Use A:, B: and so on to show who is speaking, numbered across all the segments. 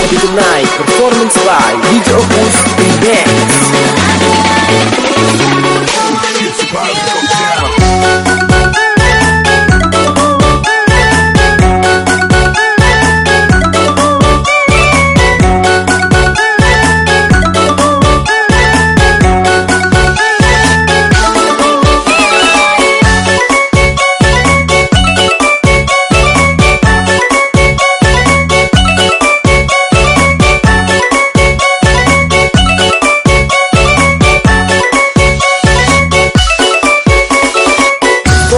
A: Friday night, performance by DJ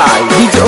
A: By DJ